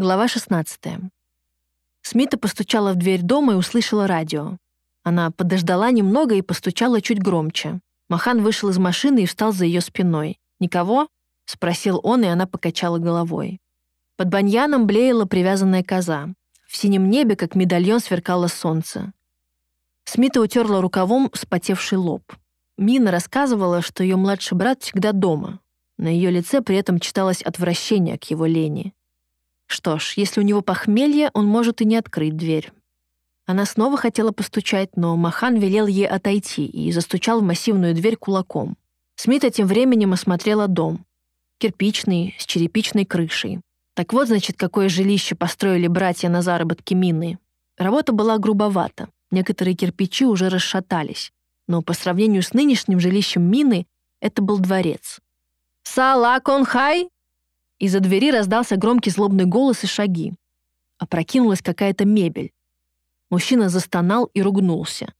Глава 16. Смита постучала в дверь дома и услышала радио. Она подождала немного и постучала чуть громче. Махан вышел из машины и встал за ее спиной. «Никого?» — спросил он, и она покачала головой. Под баньяном блеяла привязанная коза. В синем небе, как медальон, сверкало солнце. Смита утерла рукавом вспотевший лоб. Мина рассказывала, что ее младший брат всегда дома. На ее лице при этом читалось отвращение к его лени. Что ж, если у него похмелье, он может и не открыть дверь. Она снова хотела постучать, но Махан велел ей отойти и застучал в массивную дверь кулаком. Смита тем временем осмотрела дом. Кирпичный, с черепичной крышей. Так вот, значит, какое жилище построили братья на заработки Мины. Работа была грубовата. Некоторые кирпичи уже расшатались. Но по сравнению с нынешним жилищем Мины это был дворец. «Сала Конхай!» Из-за двери раздался громкий злобный голос и шаги. Опрокинулась какая-то мебель. Мужчина застонал и ругнулся.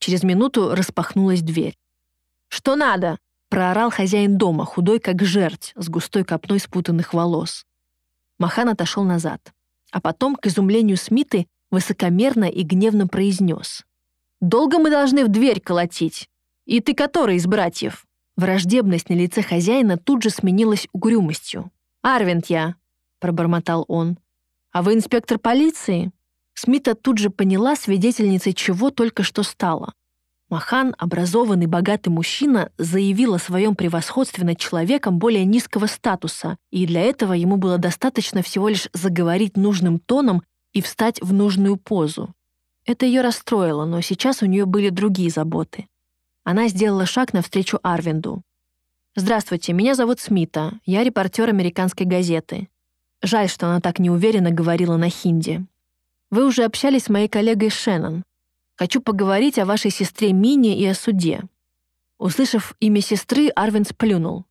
Через минуту распахнулась дверь. «Что надо?» — проорал хозяин дома, худой как жерть, с густой копной спутанных волос. Махан отошел назад. А потом, к изумлению Смиты, высокомерно и гневно произнес. «Долго мы должны в дверь колотить? И ты который из братьев?» Враждебность на лице хозяина тут же сменилась угрюмостью. «Арвинд я», — пробормотал он. «А вы инспектор полиции?» Смита тут же поняла, свидетельницей чего только что стала. Махан, образованный, богатый мужчина, заявил о своем превосходстве над человеком более низкого статуса, и для этого ему было достаточно всего лишь заговорить нужным тоном и встать в нужную позу. Это ее расстроило, но сейчас у нее были другие заботы. Она сделала шаг навстречу Арвинду. «Здравствуйте, меня зовут Смита. Я репортер американской газеты. Жаль, что она так неуверенно говорила на хинди. Вы уже общались с моей коллегой Шеннон. Хочу поговорить о вашей сестре Мине и о суде». Услышав имя сестры, Арвин сплюнул.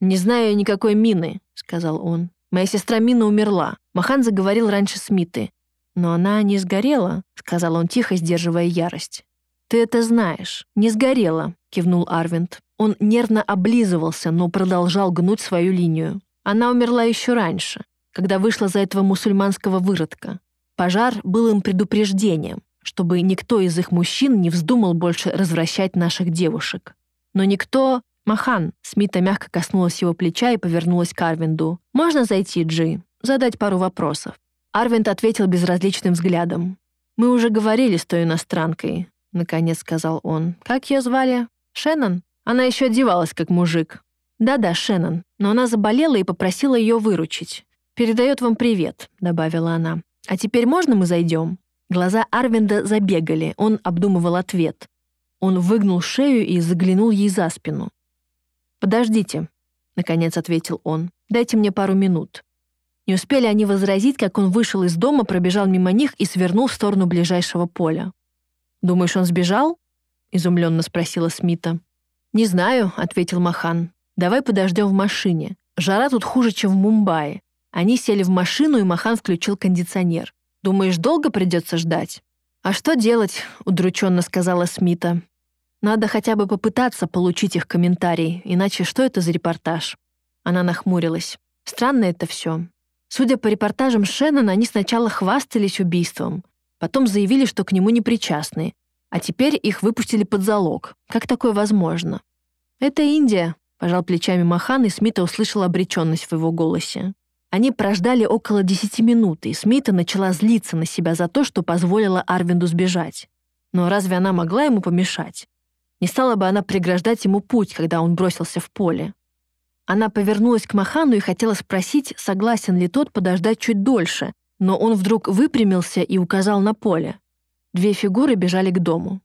«Не знаю никакой Мины», — сказал он. «Моя сестра Мина умерла». Махан заговорил раньше Смиты. «Но она не сгорела», — сказал он тихо, сдерживая ярость. «Ты это знаешь. Не сгорела», — кивнул Арвинд. Он нервно облизывался, но продолжал гнуть свою линию. Она умерла еще раньше, когда вышла за этого мусульманского выродка. Пожар был им предупреждением, чтобы никто из их мужчин не вздумал больше развращать наших девушек. Но никто... Махан, Смита мягко коснулась его плеча и повернулась к Арвинду. «Можно зайти, Джи? Задать пару вопросов?» Арвинд ответил безразличным взглядом. «Мы уже говорили с той иностранкой», — наконец сказал он. «Как ее звали? Шеннон?» Она еще одевалась как мужик. Да-да, Шеннон. Но она заболела и попросила ее выручить. «Передает вам привет», — добавила она. «А теперь можно мы зайдем?» Глаза Арвинда забегали, он обдумывал ответ. Он выгнул шею и заглянул ей за спину. «Подождите», — наконец ответил он. «Дайте мне пару минут». Не успели они возразить, как он вышел из дома, пробежал мимо них и свернул в сторону ближайшего поля. «Думаешь, он сбежал?» — изумленно спросила Смита. «Не знаю», — ответил Махан. «Давай подождем в машине. Жара тут хуже, чем в Мумбаи». Они сели в машину, и Махан включил кондиционер. «Думаешь, долго придется ждать?» «А что делать?» — удрученно сказала Смита. «Надо хотя бы попытаться получить их комментарий, иначе что это за репортаж?» Она нахмурилась. «Странно это все. Судя по репортажам Шеннона, они сначала хвастались убийством, потом заявили, что к нему не причастны, а теперь их выпустили под залог. Как такое возможно? «Это Индия», — пожал плечами Махан, и Смита услышала обреченность в его голосе. Они прождали около десяти минут, и Смита начала злиться на себя за то, что позволила Арвинду сбежать. Но разве она могла ему помешать? Не стала бы она преграждать ему путь, когда он бросился в поле. Она повернулась к Махану и хотела спросить, согласен ли тот подождать чуть дольше, но он вдруг выпрямился и указал на поле. Две фигуры бежали к дому.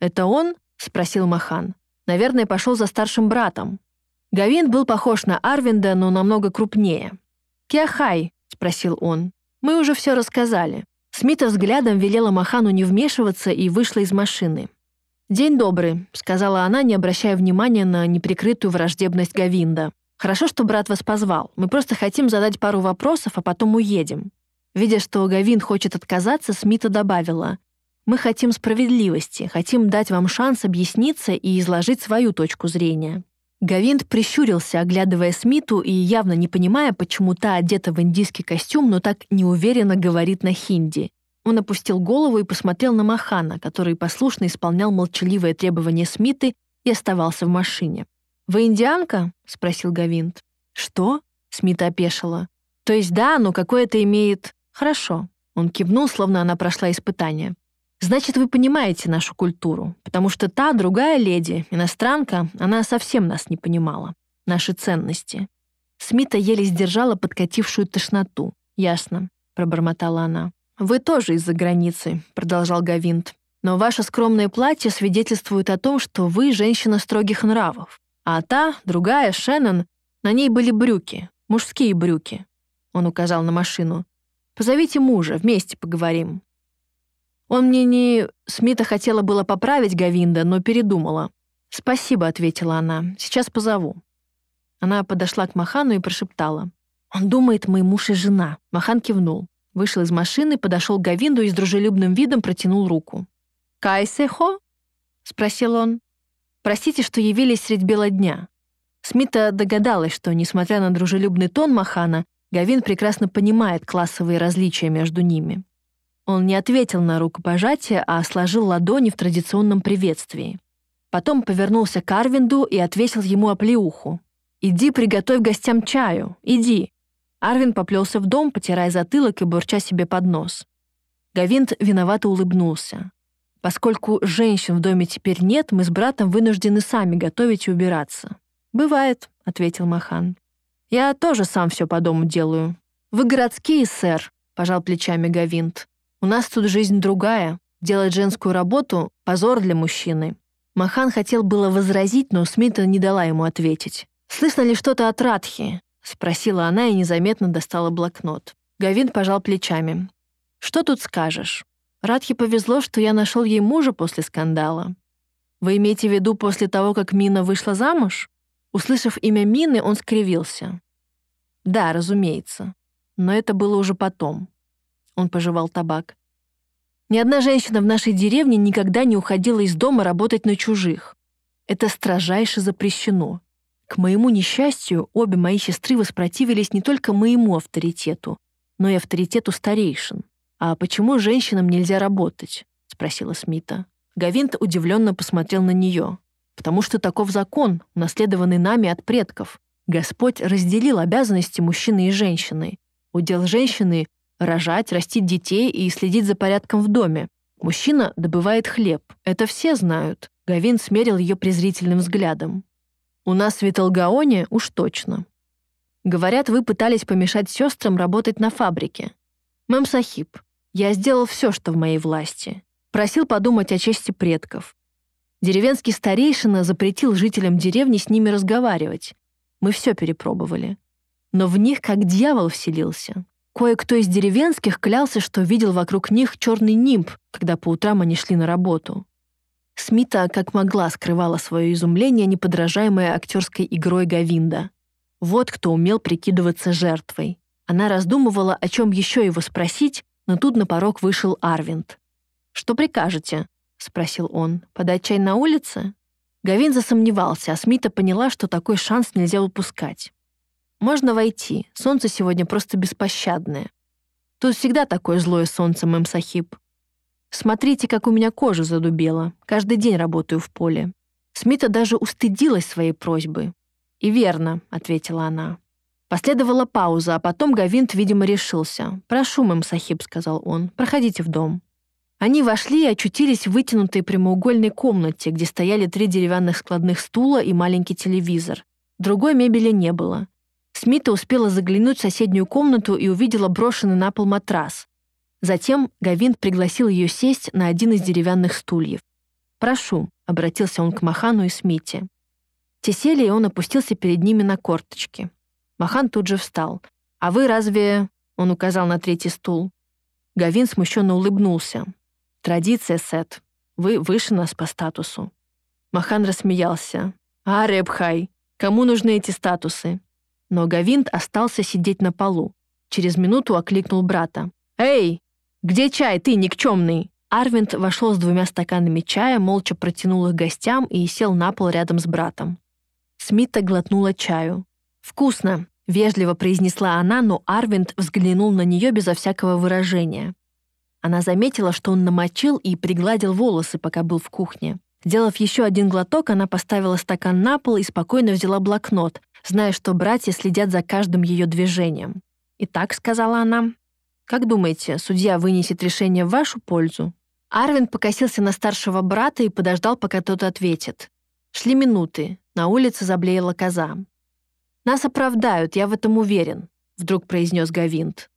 «Это он?» — спросил Махан. Наверное, пошел за старшим братом. Гавин был похож на Арвинда, но намного крупнее. «Киахай?» — спросил он. «Мы уже все рассказали». Смита взглядом велела Махану не вмешиваться и вышла из машины. «День добрый», — сказала она, не обращая внимания на неприкрытую враждебность Гавинда. «Хорошо, что брат вас позвал. Мы просто хотим задать пару вопросов, а потом уедем». Видя, что Гавин хочет отказаться, Смита добавила. Мы хотим справедливости, хотим дать вам шанс объясниться и изложить свою точку зрения. Гавинт прищурился, оглядывая Смиту и явно не понимая, почему та одета в индийский костюм, но так неуверенно говорит на хинди. Он опустил голову и посмотрел на Махана, который послушно исполнял молчаливое требование Смиты и оставался в машине. «Вы индианка?» — спросил Гавинт. «Что?» — Смита опешила. «То есть да, но какое это имеет...» «Хорошо». Он кивнул, словно она прошла испытание. Значит, вы понимаете нашу культуру, потому что та другая леди, иностранка, она совсем нас не понимала. Наши ценности. Смита еле сдержала подкатившую тошноту. «Ясно», — пробормотала она. «Вы тоже из-за границы», — продолжал Гавинт. «Но ваше скромное платье свидетельствует о том, что вы женщина строгих нравов. А та, другая, Шеннон, на ней были брюки, мужские брюки». Он указал на машину. «Позовите мужа, вместе поговорим. Он мне не... Смита хотела было поправить Гавинда, но передумала. «Спасибо», — ответила она. «Сейчас позову». Она подошла к Махану и прошептала. «Он думает, мы муж и жена». Махан кивнул. Вышел из машины, подошел к Гавинду и с дружелюбным видом протянул руку. «Кайсехо?» — спросил он. «Простите, что явились средь бела дня». Смита догадалась, что, несмотря на дружелюбный тон Махана, Гавин прекрасно понимает классовые различия между ними. Он не ответил на рукопожатие, а сложил ладони в традиционном приветствии. Потом повернулся к Арвинду и ответил ему оплеуху. «Иди приготовь гостям чаю, иди». Арвин поплелся в дом, потирая затылок и бурча себе под нос. Гавинт виновато улыбнулся. «Поскольку женщин в доме теперь нет, мы с братом вынуждены сами готовить и убираться». «Бывает», — ответил Махан. «Я тоже сам все по дому делаю». «Вы городские, сэр», — пожал плечами Гавинт. У нас тут жизнь другая. Делать женскую работу — позор для мужчины». Махан хотел было возразить, но Смита не дала ему ответить. «Слышно ли что-то от Радхи?» — спросила она и незаметно достала блокнот. Гавин пожал плечами. «Что тут скажешь? Радхи повезло, что я нашел ей мужа после скандала. Вы имеете в виду после того, как Мина вышла замуж?» Услышав имя Мины, он скривился. «Да, разумеется. Но это было уже потом. Он пожевал табак. Ни одна женщина в нашей деревне никогда не уходила из дома работать на чужих. Это строжайше запрещено. К моему несчастью, обе мои сестры воспротивились не только моему авторитету, но и авторитету старейшин. «А почему женщинам нельзя работать?» — спросила Смита. Гавинт удивленно посмотрел на нее. «Потому что таков закон, унаследованный нами от предков. Господь разделил обязанности мужчины и женщины. Удел женщины рожать, растить детей и следить за порядком в доме. Мужчина добывает хлеб. Это все знают. Гавин смерил ее презрительным взглядом. У нас в Виталгаоне уж точно. Говорят, вы пытались помешать сестрам работать на фабрике. Мэм Сахиб, я сделал все, что в моей власти. Просил подумать о чести предков. Деревенский старейшина запретил жителям деревни с ними разговаривать. Мы все перепробовали. Но в них как дьявол вселился. Кое-кто из деревенских клялся, что видел вокруг них черный нимб, когда по утрам они шли на работу. Смита как могла скрывала свое изумление неподражаемой актерской игрой Гавинда. Вот кто умел прикидываться жертвой. Она раздумывала, о чем еще его спросить, но тут на порог вышел Арвинд. «Что прикажете?» — спросил он. «Подать чай на улице?» Гавин засомневался, а Смита поняла, что такой шанс нельзя упускать. Можно войти. Солнце сегодня просто беспощадное. Тут всегда такое злое солнце, мэм Сахиб. Смотрите, как у меня кожа задубела. Каждый день работаю в поле. Смита даже устыдилась своей просьбы. «И верно», — ответила она. Последовала пауза, а потом Гавинт, видимо, решился. «Прошу, мэм Сахиб», — сказал он, — «проходите в дом». Они вошли и очутились в вытянутой прямоугольной комнате, где стояли три деревянных складных стула и маленький телевизор. Другой мебели не было. Смита успела заглянуть в соседнюю комнату и увидела брошенный на пол матрас. Затем Гавин пригласил ее сесть на один из деревянных стульев. «Прошу», — обратился он к Махану и Смите. Те сели, и он опустился перед ними на корточки. Махан тут же встал. «А вы разве...» — он указал на третий стул. Гавин смущенно улыбнулся. «Традиция, Сет. Вы выше нас по статусу». Махан рассмеялся. «А, Ребхай, кому нужны эти статусы? Но Гавинт остался сидеть на полу. Через минуту окликнул брата. «Эй, где чай, ты никчемный?» Арвинд вошел с двумя стаканами чая, молча протянул их гостям и сел на пол рядом с братом. Смита глотнула чаю. «Вкусно», — вежливо произнесла она, но Арвинд взглянул на нее безо всякого выражения. Она заметила, что он намочил и пригладил волосы, пока был в кухне. Сделав еще один глоток, она поставила стакан на пол и спокойно взяла блокнот, зная, что братья следят за каждым ее движением. «Итак», — сказала она, — «как думаете, судья вынесет решение в вашу пользу?» Арвин покосился на старшего брата и подождал, пока тот ответит. Шли минуты. На улице заблеяла коза. «Нас оправдают, я в этом уверен», — вдруг произнес Гавинт.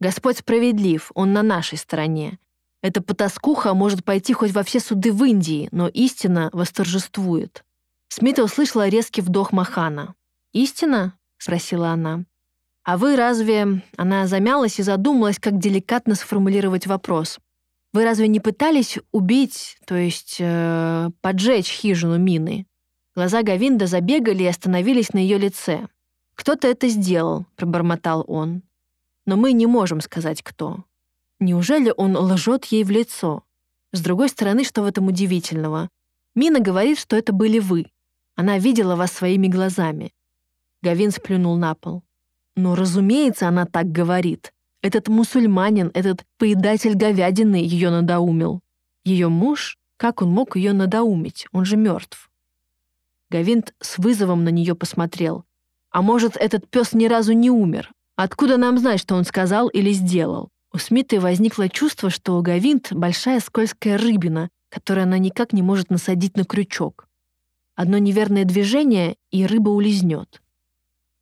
«Господь справедлив, он на нашей стороне. Эта потаскуха может пойти хоть во все суды в Индии, но истина восторжествует». Смита услышала резкий вдох Махана. «Истина?» — спросила она. «А вы разве...» Она замялась и задумалась, как деликатно сформулировать вопрос. Вы разве не пытались убить, то есть э, поджечь хижину мины? Глаза Гавинда забегали и остановились на ее лице. «Кто-то это сделал», — пробормотал он. «Но мы не можем сказать, кто. Неужели он лжет ей в лицо? С другой стороны, что в этом удивительного? Мина говорит, что это были вы. Она видела вас своими глазами». Гавин сплюнул на пол. «Ну, разумеется, она так говорит. Этот мусульманин, этот поедатель говядины ее надоумил. Ее муж? Как он мог ее надоумить? Он же мертв. Гавинт с вызовом на нее посмотрел. А может, этот пес ни разу не умер? Откуда нам знать, что он сказал или сделал? У Смиты возникло чувство, что Гавинт — большая скользкая рыбина, которую она никак не может насадить на крючок. Одно неверное движение, и рыба улизнет.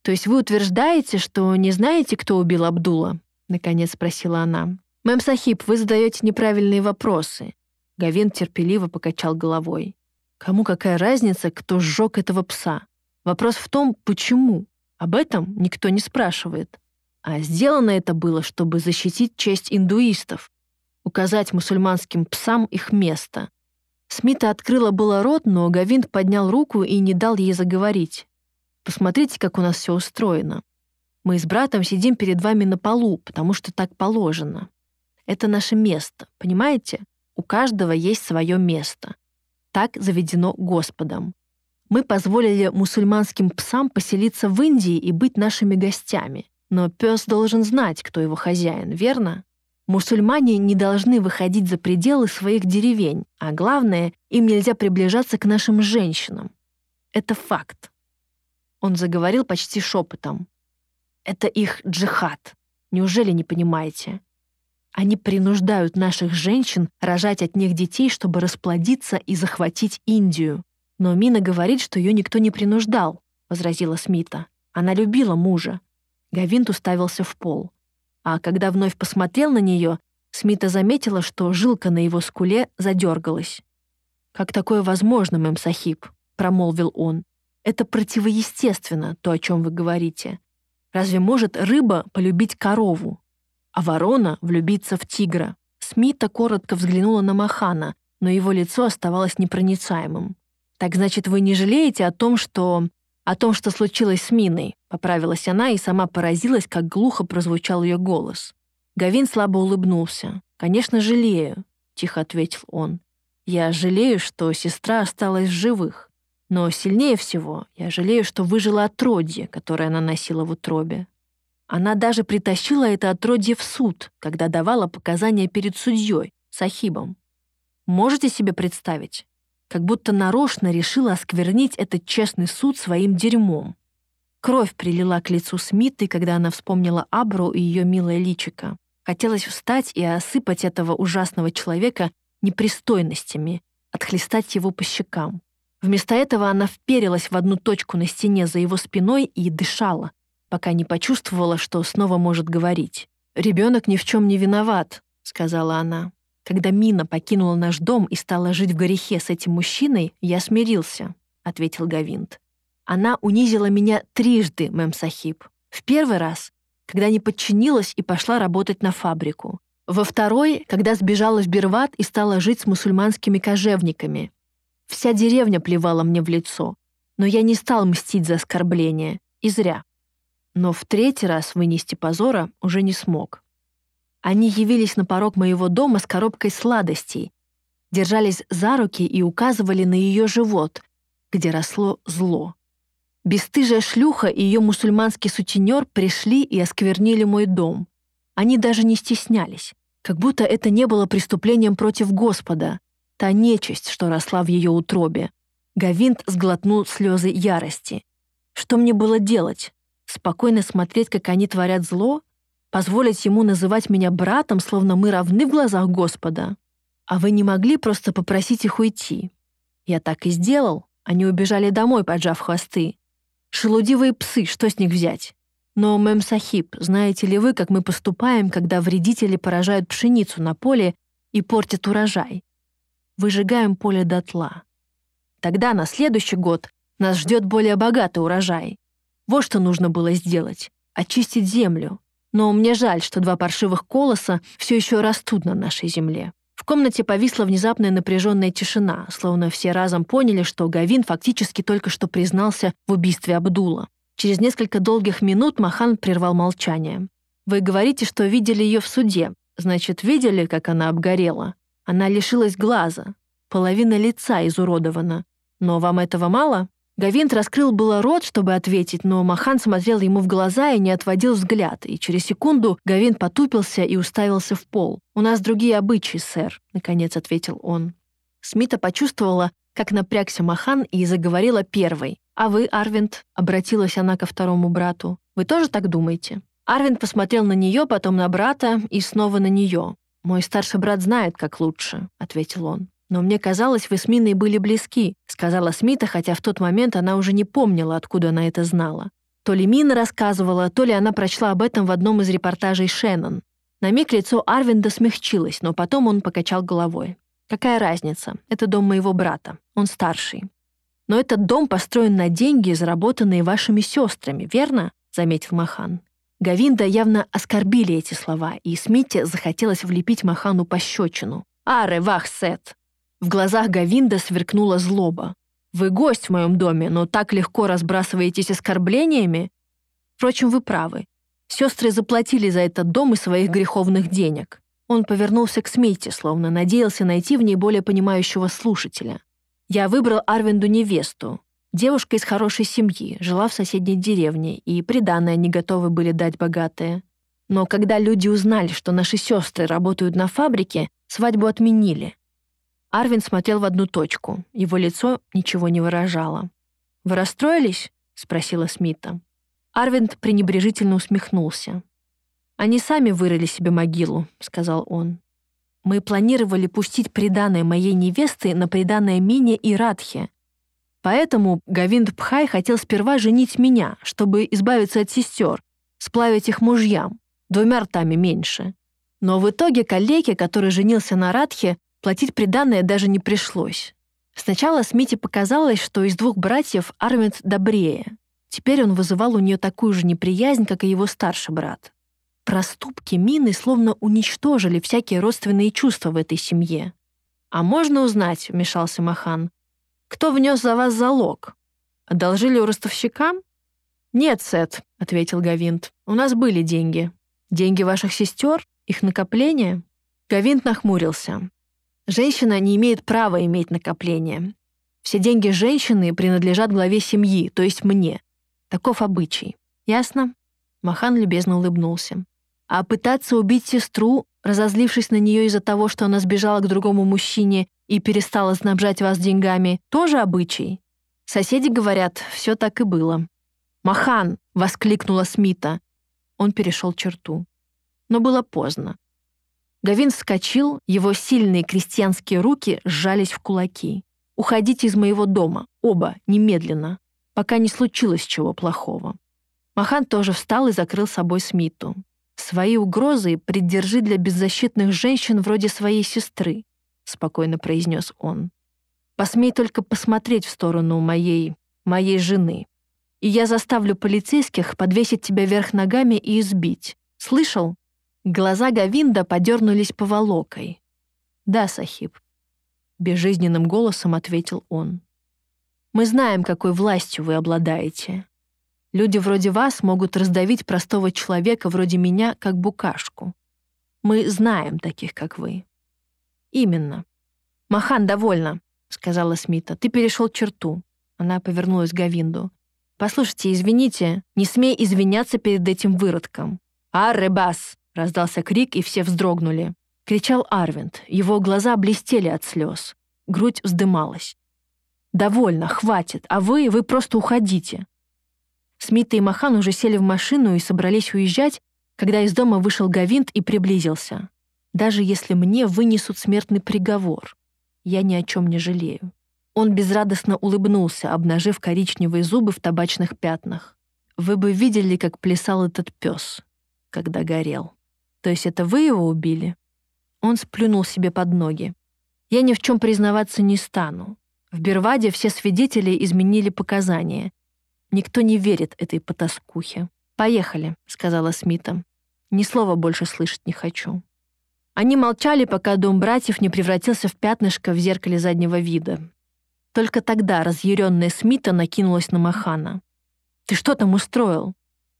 То есть вы утверждаете, что не знаете, кто убил Абдула? — наконец спросила она. «Мэм Сахиб, вы задаете неправильные вопросы». Гавин терпеливо покачал головой. «Кому какая разница, кто сжег этого пса? Вопрос в том, почему. Об этом никто не спрашивает. А сделано это было, чтобы защитить честь индуистов, указать мусульманским псам их место. Смита открыла было рот, но Гавинт поднял руку и не дал ей заговорить. «Посмотрите, как у нас все устроено. Мы с братом сидим перед вами на полу, потому что так положено. Это наше место, понимаете? У каждого есть свое место. Так заведено Господом. Мы позволили мусульманским псам поселиться в Индии и быть нашими гостями. Но пес должен знать, кто его хозяин, верно? Мусульмане не должны выходить за пределы своих деревень, а главное, им нельзя приближаться к нашим женщинам. Это факт. Он заговорил почти шепотом. Это их джихад. Неужели не понимаете? Они принуждают наших женщин рожать от них детей, чтобы расплодиться и захватить Индию. Но Мина говорит, что ее никто не принуждал, возразила Смита. Она любила мужа. Гавинт уставился в пол. А когда вновь посмотрел на нее, Смита заметила, что жилка на его скуле задергалась. «Как такое возможно, мэм Сахиб?» — промолвил он. «Это противоестественно, то, о чем вы говорите. Разве может рыба полюбить корову, а ворона влюбиться в тигра? Смита коротко взглянула на Махана, но его лицо оставалось непроницаемым. «Так значит, вы не жалеете о том, что... о том, что случилось с Миной?» — поправилась она и сама поразилась, как глухо прозвучал ее голос. Гавин слабо улыбнулся. «Конечно, жалею», — тихо ответил он. «Я жалею, что сестра осталась в живых. Но сильнее всего я жалею, что выжила отродье, которое она носила в утробе. Она даже притащила это отродье в суд, когда давала показания перед судьей, Сахибом. Можете себе представить? Как будто нарочно решила осквернить этот честный суд своим дерьмом. Кровь прилила к лицу Смиты, когда она вспомнила Абру и ее милое личико. Хотелось встать и осыпать этого ужасного человека непристойностями, отхлестать его по щекам. Вместо этого она вперилась в одну точку на стене за его спиной и дышала, пока не почувствовала, что снова может говорить. «Ребенок ни в чем не виноват», — сказала она. «Когда Мина покинула наш дом и стала жить в грехе с этим мужчиной, я смирился», — ответил Гавинт. «Она унизила меня трижды, мэм Сахиб. В первый раз, когда не подчинилась и пошла работать на фабрику. Во второй, когда сбежала в Берват и стала жить с мусульманскими кожевниками, Вся деревня плевала мне в лицо, но я не стал мстить за оскорбление, и зря. Но в третий раз вынести позора уже не смог. Они явились на порог моего дома с коробкой сладостей, держались за руки и указывали на ее живот, где росло зло. Бестыжая шлюха и ее мусульманский сутенер пришли и осквернили мой дом. Они даже не стеснялись, как будто это не было преступлением против Господа, та нечисть, что росла в ее утробе. Гавинт сглотнул слезы ярости. Что мне было делать? Спокойно смотреть, как они творят зло? Позволить ему называть меня братом, словно мы равны в глазах Господа? А вы не могли просто попросить их уйти? Я так и сделал. Они убежали домой, поджав хвосты. Шелудивые псы, что с них взять? Но, мэм Сахиб, знаете ли вы, как мы поступаем, когда вредители поражают пшеницу на поле и портят урожай? Выжигаем поле дотла. Тогда на следующий год нас ждет более богатый урожай. Вот что нужно было сделать — очистить землю. Но мне жаль, что два паршивых колоса все еще растут на нашей земле. В комнате повисла внезапная напряженная тишина, словно все разом поняли, что Гавин фактически только что признался в убийстве Абдула. Через несколько долгих минут Махан прервал молчание. «Вы говорите, что видели ее в суде. Значит, видели, как она обгорела? Она лишилась глаза. Половина лица изуродована. Но вам этого мало?» Гавинт раскрыл было рот, чтобы ответить, но Махан смотрел ему в глаза и не отводил взгляд, и через секунду Гавинт потупился и уставился в пол. «У нас другие обычаи, сэр», — наконец ответил он. Смита почувствовала, как напрягся Махан и заговорила первой. «А вы, Арвинд?» — обратилась она ко второму брату. «Вы тоже так думаете?» Арвинд посмотрел на нее, потом на брата и снова на нее. «Мой старший брат знает, как лучше», — ответил он. «Но мне казалось, вы с Миной были близки», — сказала Смита, хотя в тот момент она уже не помнила, откуда она это знала. То ли Мина рассказывала, то ли она прочла об этом в одном из репортажей Шеннон. На миг лицо Арвинда смягчилось, но потом он покачал головой. «Какая разница? Это дом моего брата. Он старший». «Но этот дом построен на деньги, заработанные вашими сестрами, верно?» — заметил Махан. Гавинда явно оскорбили эти слова, и Смите захотелось влепить Махану пощечину. «Аре, вах, Сет! В глазах Гавинда сверкнула злоба. «Вы гость в моем доме, но так легко разбрасываетесь оскорблениями?» Впрочем, вы правы. Сестры заплатили за этот дом из своих греховных денег. Он повернулся к Смите, словно надеялся найти в ней более понимающего слушателя. «Я выбрал Арвинду невесту. Девушка из хорошей семьи, жила в соседней деревне, и приданное не готовы были дать богатые. Но когда люди узнали, что наши сестры работают на фабрике, свадьбу отменили. Арвин смотрел в одну точку. Его лицо ничего не выражало. «Вы расстроились?» — спросила Смита. Арвин пренебрежительно усмехнулся. «Они сами вырыли себе могилу», — сказал он. «Мы планировали пустить приданное моей невесты на приданное Мине и Радхе. Поэтому Гавинд Пхай хотел сперва женить меня, чтобы избавиться от сестер, сплавить их мужьям, двумя ртами меньше. Но в итоге коллеге, который женился на Радхе, Платить приданное даже не пришлось. Сначала Смите показалось, что из двух братьев Арвинд добрее. Теперь он вызывал у нее такую же неприязнь, как и его старший брат. Проступки Мины словно уничтожили всякие родственные чувства в этой семье. «А можно узнать», — вмешался Махан, — «кто внес за вас залог? Одолжили у ростовщика?» «Нет, Сет», — ответил Гавинт, — «у нас были деньги. Деньги ваших сестер? Их накопление?» Гавинт нахмурился. Женщина не имеет права иметь накопление. Все деньги женщины принадлежат главе семьи, то есть мне. Таков обычай. Ясно?» Махан любезно улыбнулся. «А пытаться убить сестру, разозлившись на нее из-за того, что она сбежала к другому мужчине и перестала снабжать вас деньгами, тоже обычай? Соседи говорят, все так и было». «Махан!» — воскликнула Смита. Он перешел черту. Но было поздно. Гавин вскочил, его сильные крестьянские руки сжались в кулаки. «Уходите из моего дома, оба, немедленно, пока не случилось чего плохого». Махан тоже встал и закрыл собой Смиту. «Свои угрозы придержи для беззащитных женщин вроде своей сестры», — спокойно произнес он. «Посмей только посмотреть в сторону моей... моей жены. И я заставлю полицейских подвесить тебя вверх ногами и избить. Слышал?» Глаза Гавинда подернулись поволокой. «Да, Сахиб», — безжизненным голосом ответил он. «Мы знаем, какой властью вы обладаете. Люди вроде вас могут раздавить простого человека вроде меня, как букашку. Мы знаем таких, как вы». «Именно». «Махан, довольно», — сказала Смита. «Ты перешел черту». Она повернулась к Гавинду. «Послушайте, извините, не смей извиняться перед этим выродком». «Арребас!» — раздался крик, и все вздрогнули. Кричал Арвинд. Его глаза блестели от слез. Грудь вздымалась. «Довольно, хватит, а вы, вы просто уходите». Смита и Махан уже сели в машину и собрались уезжать, когда из дома вышел Гавинт и приблизился. «Даже если мне вынесут смертный приговор, я ни о чем не жалею». Он безрадостно улыбнулся, обнажив коричневые зубы в табачных пятнах. «Вы бы видели, как плясал этот пес, когда горел. То есть это вы его убили?» Он сплюнул себе под ноги. «Я ни в чем признаваться не стану. В Берваде все свидетели изменили показания. Никто не верит этой потаскухе. «Поехали», — сказала Смита. «Ни слова больше слышать не хочу». Они молчали, пока дом братьев не превратился в пятнышко в зеркале заднего вида. Только тогда разъяренная Смита накинулась на Махана. «Ты что там устроил?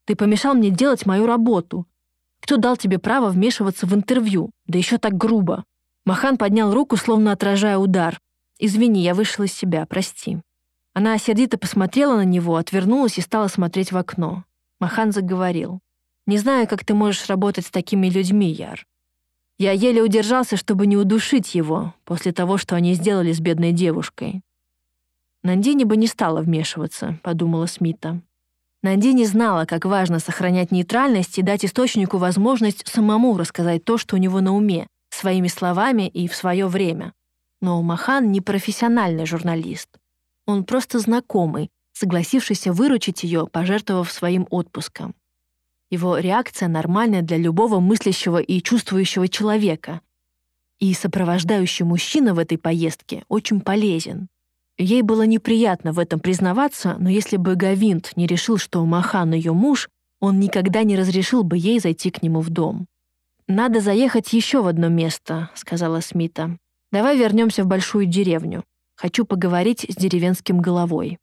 Ты помешал мне делать мою работу. Кто дал тебе право вмешиваться в интервью? Да еще так грубо». Махан поднял руку, словно отражая удар. «Извини, я вышел из себя, прости». Она сердито посмотрела на него, отвернулась и стала смотреть в окно. Махан заговорил. «Не знаю, как ты можешь работать с такими людьми, Яр. Я еле удержался, чтобы не удушить его после того, что они сделали с бедной девушкой. Нандини бы не стала вмешиваться, подумала Смита. Нандини знала, как важно сохранять нейтральность и дать источнику возможность самому рассказать то, что у него на уме, своими словами и в свое время. Но Махан не профессиональный журналист. Он просто знакомый, согласившийся выручить ее, пожертвовав своим отпуском. Его реакция нормальная для любого мыслящего и чувствующего человека. И сопровождающий мужчина в этой поездке очень полезен. Ей было неприятно в этом признаваться, но если бы Гавинт не решил, что Махан ее муж, он никогда не разрешил бы ей зайти к нему в дом. «Надо заехать еще в одно место», — сказала Смита. «Давай вернемся в большую деревню. Хочу поговорить с деревенским головой».